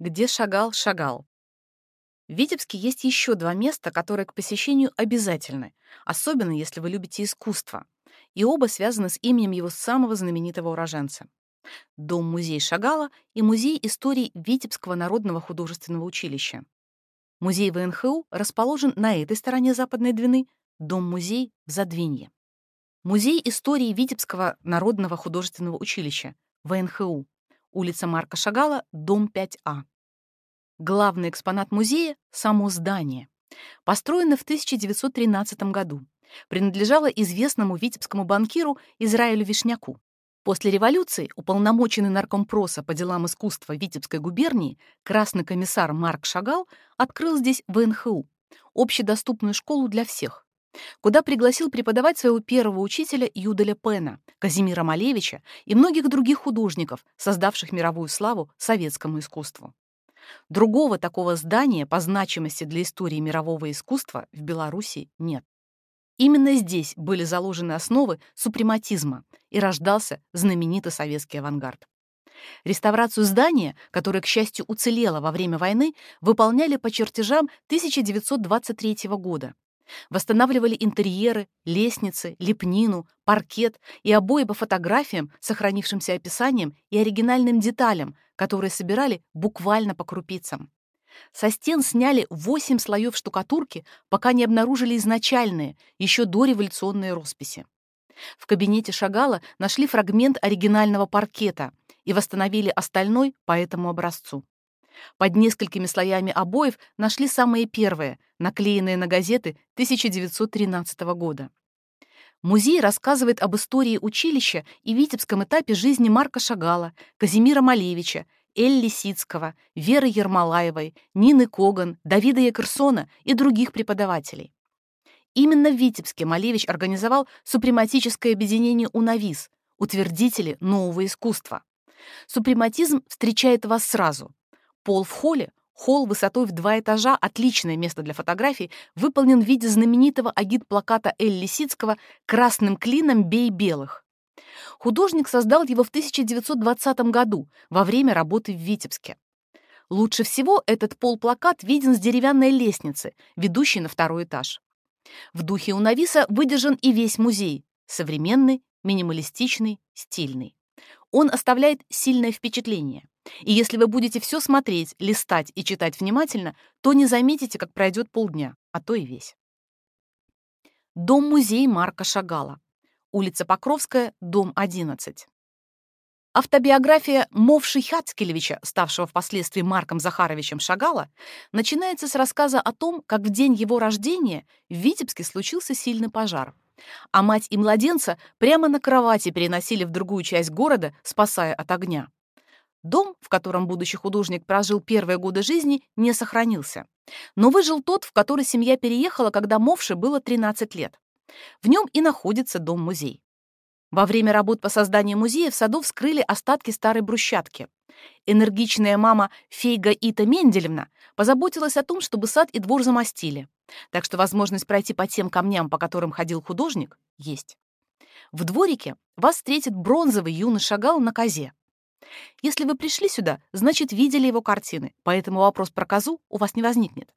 Где шагал, шагал. В Витебске есть еще два места, которые к посещению обязательны, особенно если вы любите искусство, и оба связаны с именем его самого знаменитого уроженца. Дом-музей Шагала и Музей истории Витебского народного художественного училища. Музей ВНХУ расположен на этой стороне Западной Двины, дом-музей в Задвинье. Музей истории Витебского народного художественного училища, ВНХУ, улица Марка Шагала, дом 5А. Главный экспонат музея — само здание. Построено в 1913 году. Принадлежало известному витебскому банкиру Израилю Вишняку. После революции уполномоченный наркомпроса по делам искусства Витебской губернии красный комиссар Марк Шагал открыл здесь ВНХУ, общедоступную школу для всех, куда пригласил преподавать своего первого учителя Юделя Пена, Казимира Малевича и многих других художников, создавших мировую славу советскому искусству. Другого такого здания по значимости для истории мирового искусства в Беларуси нет. Именно здесь были заложены основы супрематизма и рождался знаменитый советский авангард. Реставрацию здания, которое, к счастью, уцелело во время войны, выполняли по чертежам 1923 года. Восстанавливали интерьеры, лестницы, лепнину, паркет и обои по фотографиям, сохранившимся описанием и оригинальным деталям, которые собирали буквально по крупицам. Со стен сняли восемь слоев штукатурки, пока не обнаружили изначальные, еще дореволюционные росписи. В кабинете Шагала нашли фрагмент оригинального паркета и восстановили остальной по этому образцу. Под несколькими слоями обоев нашли самые первые, наклеенные на газеты 1913 года. Музей рассказывает об истории училища и витебском этапе жизни Марка Шагала, Казимира Малевича, Элли Сицкого, Веры Ермолаевой, Нины Коган, Давида Якерсона и других преподавателей. Именно в Витебске Малевич организовал супрематическое объединение «Унавис», утвердители нового искусства. Супрематизм встречает вас сразу. Пол в холле Холл высотой в два этажа, отличное место для фотографий, выполнен в виде знаменитого агит-плаката Элли Сицкого «Красным клином бей белых». Художник создал его в 1920 году, во время работы в Витебске. Лучше всего этот пол-плакат виден с деревянной лестницы, ведущей на второй этаж. В духе Унависа выдержан и весь музей — современный, минималистичный, стильный. Он оставляет сильное впечатление. И если вы будете все смотреть, листать и читать внимательно, то не заметите, как пройдет полдня, а то и весь. Дом-музей Марка Шагала. Улица Покровская, дом 11. Автобиография Мовши Хацкелевича, ставшего впоследствии Марком Захаровичем Шагала, начинается с рассказа о том, как в день его рождения в Витебске случился сильный пожар, а мать и младенца прямо на кровати переносили в другую часть города, спасая от огня. Дом, в котором будущий художник прожил первые годы жизни, не сохранился. Но выжил тот, в который семья переехала, когда Мовше было 13 лет. В нем и находится дом-музей. Во время работ по созданию музея в саду вскрыли остатки старой брусчатки. Энергичная мама Фейга Ита Менделевна позаботилась о том, чтобы сад и двор замостили. Так что возможность пройти по тем камням, по которым ходил художник, есть. В дворике вас встретит бронзовый юный шагал на козе. Если вы пришли сюда, значит, видели его картины, поэтому вопрос про козу у вас не возникнет.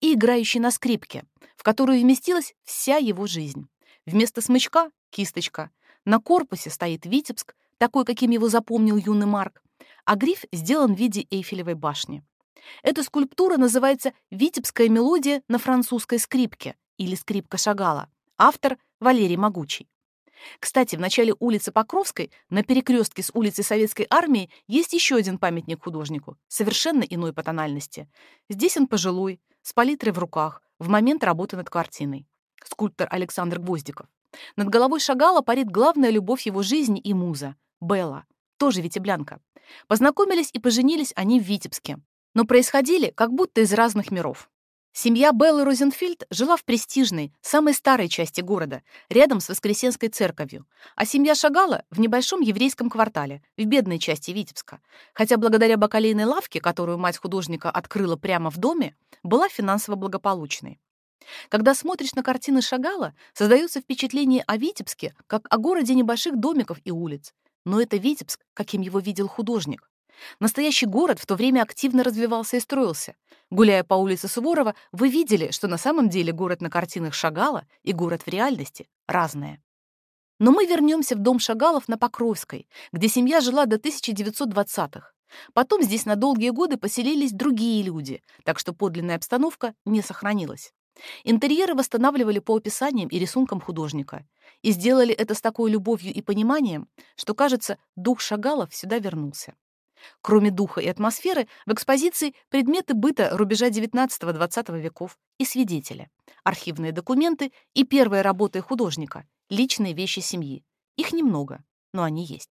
И играющий на скрипке, в которую вместилась вся его жизнь. Вместо смычка — кисточка. На корпусе стоит Витебск, такой, каким его запомнил юный Марк, а гриф сделан в виде Эйфелевой башни. Эта скульптура называется «Витебская мелодия на французской скрипке» или «Скрипка Шагала». Автор — Валерий Могучий. Кстати, в начале улицы Покровской, на перекрестке с улицей Советской Армии, есть еще один памятник художнику, совершенно иной по тональности. Здесь он пожилой, с палитрой в руках, в момент работы над картиной. Скульптор Александр Гвоздиков. Над головой Шагала парит главная любовь его жизни и муза — Белла, тоже витеблянка. Познакомились и поженились они в Витебске, но происходили как будто из разных миров. Семья Беллы Розенфельд жила в престижной, самой старой части города, рядом с Воскресенской церковью, а семья Шагала — в небольшом еврейском квартале, в бедной части Витебска, хотя благодаря бакалейной лавке, которую мать художника открыла прямо в доме, была финансово благополучной. Когда смотришь на картины Шагала, создается впечатление о Витебске как о городе небольших домиков и улиц. Но это Витебск, каким его видел художник. Настоящий город в то время активно развивался и строился. Гуляя по улице Суворова, вы видели, что на самом деле город на картинах Шагала и город в реальности разные. Но мы вернемся в дом Шагалов на Покровской, где семья жила до 1920-х. Потом здесь на долгие годы поселились другие люди, так что подлинная обстановка не сохранилась. Интерьеры восстанавливали по описаниям и рисункам художника. И сделали это с такой любовью и пониманием, что, кажется, дух Шагалов сюда вернулся. Кроме духа и атмосферы, в экспозиции предметы быта рубежа XIX-XX веков и свидетели, архивные документы и первые работы художника, личные вещи семьи. Их немного, но они есть.